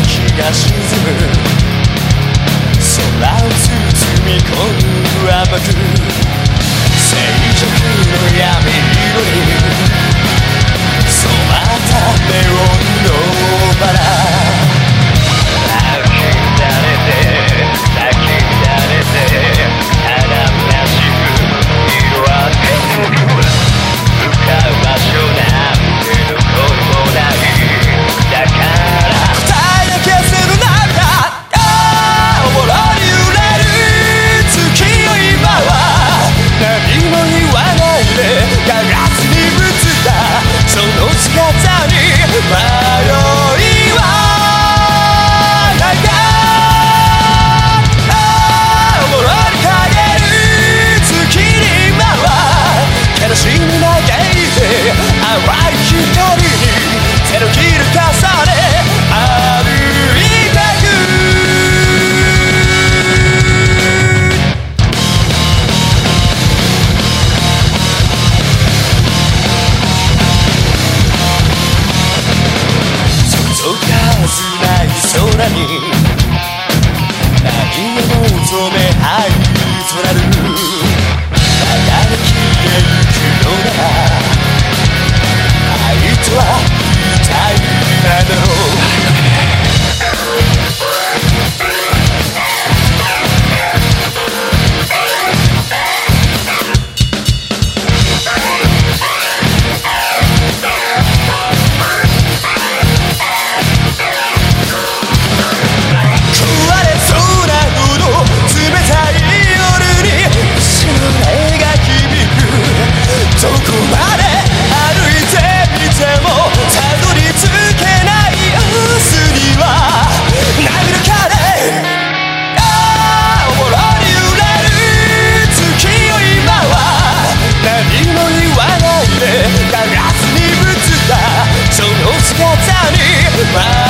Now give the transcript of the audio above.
が沈む。空染め灰と right